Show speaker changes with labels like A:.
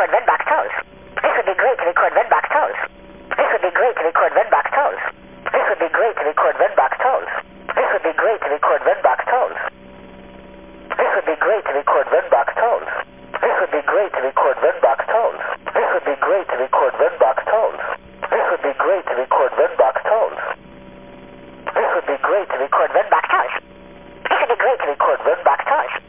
A: record Redbox tolls. This would be great to record Redbox tolls. This would be great to record Redbox tolls. This would be great to record Redbox tolls. This would be great to record Redbox tolls. This would be great to record Redbox tolls. This would be great to record Redbox tolls. This would be great to record Redbox tolls. This would be great to record Redbox tolls. This would be great to record Redbox tolls. This would be great to record Redbox tolls.